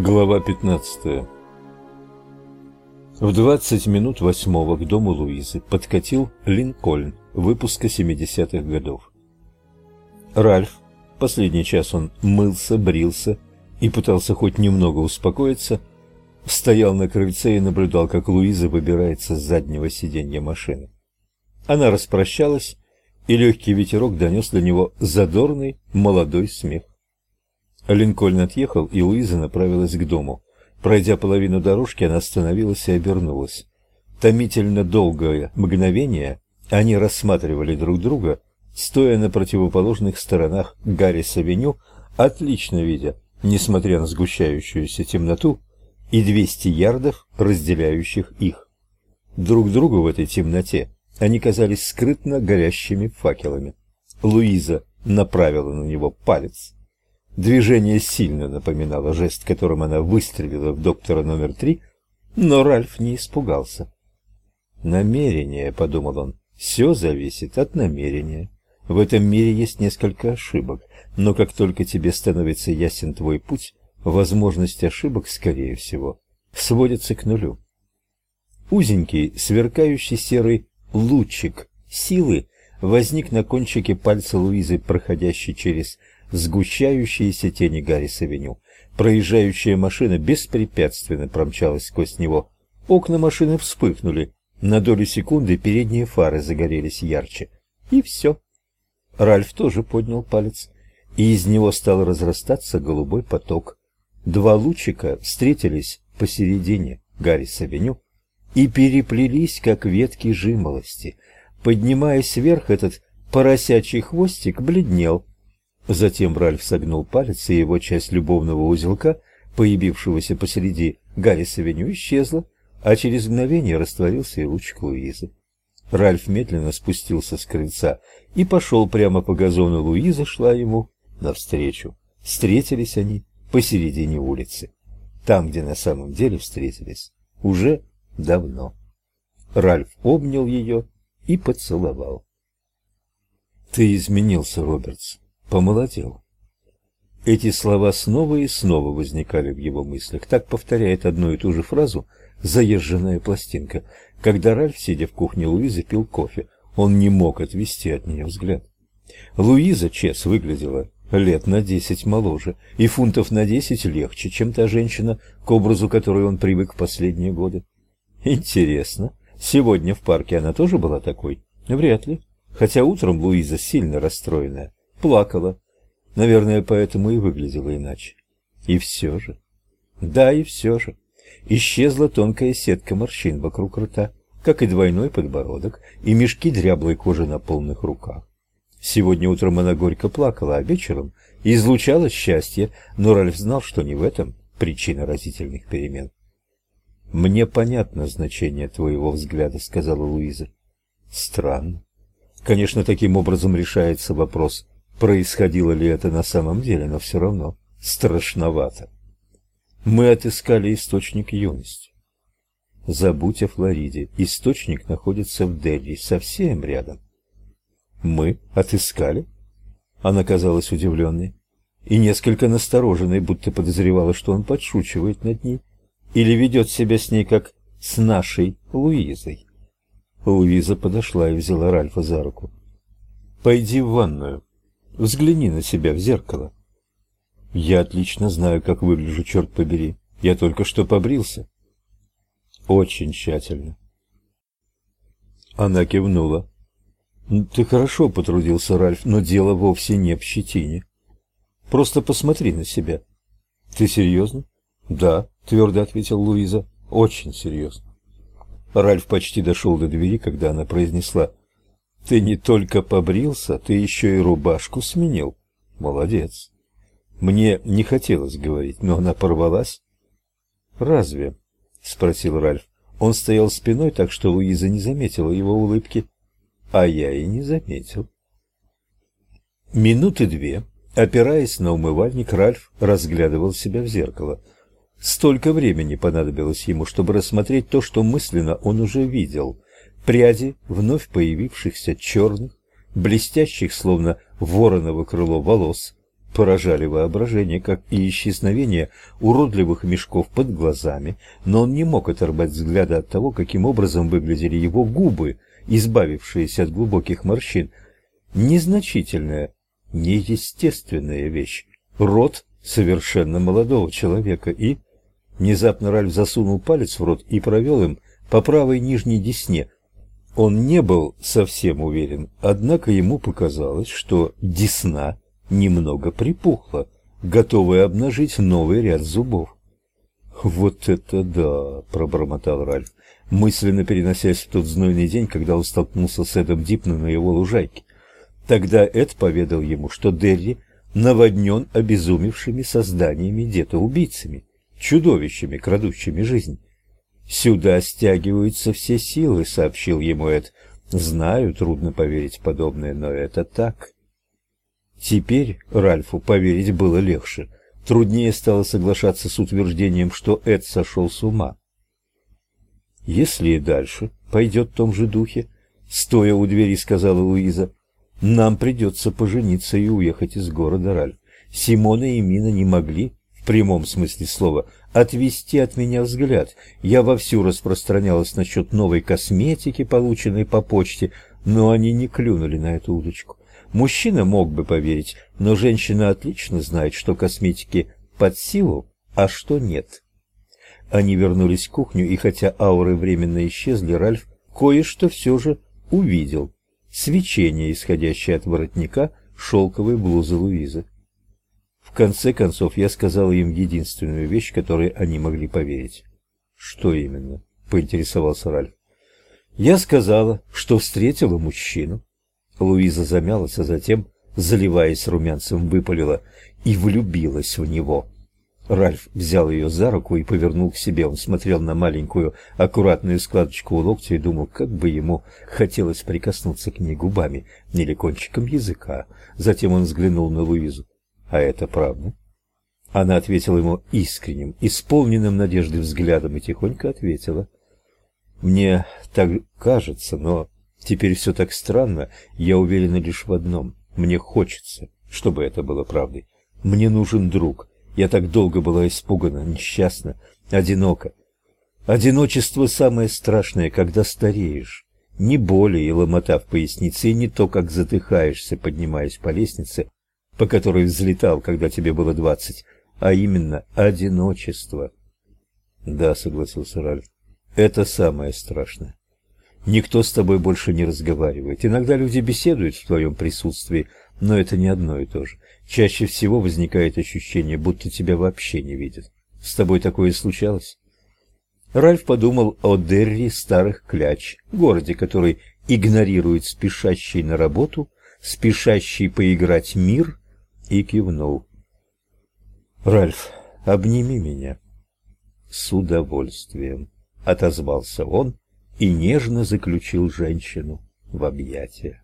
Глава 15 В 20 минут восьмого к дому Луизы подкатил Линкольн выпуска 70-х годов. Ральф, последний час он мылся, брился и пытался хоть немного успокоиться, стоял на крыльце и наблюдал, как Луиза выбирается с заднего сиденья машины. Она распрощалась, и легкий ветерок донес до него задорный молодой смех. Линкольн отъехал, и Луиза направилась к дому. Пройдя половину дорожки, она остановилась и обернулась. Томительно долгое мгновение они рассматривали друг друга, стоя на противоположных сторонах Гаррис-авеню, отлично видя, несмотря на сгущающуюся темноту, и 200 ярдов, разделяющих их. Друг другу в этой темноте они казались скрытно горящими факелами. Луиза направила на него палец. Движение сильно напоминало жест, которым она выстрелила в доктора номер три, но Ральф не испугался. «Намерение», — подумал он, — «все зависит от намерения. В этом мире есть несколько ошибок, но как только тебе становится ясен твой путь, возможность ошибок, скорее всего, сводится к нулю». Узенький, сверкающий серый лучик силы возник на кончике пальца Луизы, проходящий через сгущающиеся тени Гаррис-авеню. Проезжающая машина беспрепятственно промчалась сквозь него. Окна машины вспыхнули. На долю секунды передние фары загорелись ярче. И все. Ральф тоже поднял палец, и из него стал разрастаться голубой поток. Два лучика встретились посередине Гаррис-авеню и переплелись, как ветки жимолости. Поднимаясь вверх, этот поросячий хвостик бледнел, Затем Ральф согнул палец, и его часть любовного узелка, появившегося посреди Гаррис-авеню, исчезла, а через мгновение растворился и лучик Луизы. Ральф медленно спустился с крыльца и пошел прямо по газону. Луиза шла ему навстречу. Встретились они посередине улицы, там, где на самом деле встретились, уже давно. Ральф обнял ее и поцеловал. «Ты изменился, Робертс», помолодел. Эти слова снова и снова возникали в его мыслях. Так повторяет одну и ту же фразу заезженная пластинка. Когда Ральф, сидя в кухне Луизы, пил кофе, он не мог отвести от нее взгляд. Луиза Чес выглядела лет на десять моложе и фунтов на десять легче, чем та женщина, к образу которой он привык в последние годы. Интересно, сегодня в парке она тоже была такой? Вряд ли. Хотя утром Луиза сильно расстроенная плакала. Наверное, поэтому и выглядела иначе. И все же... Да, и все же. Исчезла тонкая сетка морщин вокруг рта, как и двойной подбородок, и мешки дряблой кожи на полных руках. Сегодня утром она горько плакала, а вечером излучала счастье, но Ральф знал, что не в этом причина разительных перемен. «Мне понятно значение твоего взгляда», — сказала Луиза. «Странно. Конечно, таким образом решается вопрос происходило ли это на самом деле, но все равно страшновато. Мы отыскали источник юности. Забудь о Флориде. Источник находится в Дели, совсем рядом. Мы отыскали? Она казалась удивленной и несколько настороженной, будто подозревала, что он подшучивает над ней или ведет себя с ней как с нашей Луизой. Луиза подошла и взяла Ральфа за руку. «Пойди в ванную. Взгляни на себя в зеркало. Я отлично знаю, как выгляжу, черт побери. Я только что побрился. Очень тщательно. Она кивнула. Ты хорошо потрудился, Ральф, но дело вовсе не в щетине. Просто посмотри на себя. Ты серьезно? Да, твердо ответил Луиза. Очень серьезно. Ральф почти дошел до двери, когда она произнесла ты не только побрился, ты еще и рубашку сменил. Молодец. Мне не хотелось говорить, но она порвалась. Разве? спросил Ральф. Он стоял спиной, так что Луиза не заметила его улыбки, а я и не заметил. Минуты две, опираясь на умывальник, Ральф разглядывал себя в зеркало. Столько времени понадобилось ему, чтобы рассмотреть то, что мысленно он уже видел. Пряди вновь появившихся черных, блестящих, словно вороново крыло волос, поражали воображение, как и исчезновение уродливых мешков под глазами, но он не мог оторвать взгляда от того, каким образом выглядели его губы, избавившиеся от глубоких морщин. Незначительная, неестественная вещь. Рот совершенно молодого человека и... Внезапно Ральф засунул палец в рот и провел им по правой нижней десне. Он не был совсем уверен, однако ему показалось, что десна немного припухла, готовая обнажить новый ряд зубов. «Вот это да!» – пробормотал Ральф, мысленно переносясь в тот знойный день, когда он столкнулся с Эдом Дипном на его лужайке. Тогда Эд поведал ему, что Дерри наводнен обезумевшими созданиями где-то-убийцами, чудовищами, крадущими жизнь. «Сюда стягиваются все силы», — сообщил ему Эд. «Знаю, трудно поверить подобное, но это так». Теперь Ральфу поверить было легче. Труднее стало соглашаться с утверждением, что Эд сошел с ума. «Если и дальше пойдет в том же духе», — стоя у двери, сказала Луиза, — «нам придется пожениться и уехать из города, Ральф. Симона и Мина не могли, в прямом смысле слова, отвести от меня взгляд. Я вовсю распространялась насчет новой косметики, полученной по почте, но они не клюнули на эту удочку. Мужчина мог бы поверить, но женщина отлично знает, что косметики под силу, а что нет. Они вернулись в кухню, и хотя ауры временно исчезли, Ральф кое-что все же увидел. Свечение, исходящее от воротника шелковой блузы Луизы. Конце концов, я сказал им единственную вещь, которой они могли поверить. «Что именно?» — поинтересовался Ральф. «Я сказала, что встретила мужчину, Луиза замялась, а затем, заливаясь румянцем, выпалила и влюбилась в него. Ральф взял ее за руку и повернул к себе. Он смотрел на маленькую аккуратную складочку у локтя и думал, как бы ему хотелось прикоснуться к ней губами или кончиком языка. Затем он взглянул на Луизу. «А это правда?» Она ответила ему искренним, исполненным надежды взглядом и тихонько ответила. «Мне так кажется, но Теперь все так странно, я уверена лишь в одном. Мне хочется, чтобы это было правдой. Мне нужен друг. Я так долго была испугана, несчастна, одинока. Одиночество самое страшное, когда стареешь. Не боли и ломота в пояснице, и не то, как затыхаешься, поднимаясь по лестнице, по которой взлетал, когда тебе было двадцать, а именно одиночество. Да, согласился Ральф. Это самое страшное. Никто с тобой больше не разговаривает. Иногда люди беседуют в твоем присутствии, но это не одно и то же. Чаще всего возникает ощущение, будто тебя вообще не видят. С тобой такое случалось? Ральф подумал о Дерри Старых Кляч, городе, который игнорирует спешащий на работу, спешащий поиграть мир, и кивнул. «Ральф, обними меня». «С удовольствием», — отозвался он, — и нежно заключил женщину в объятия.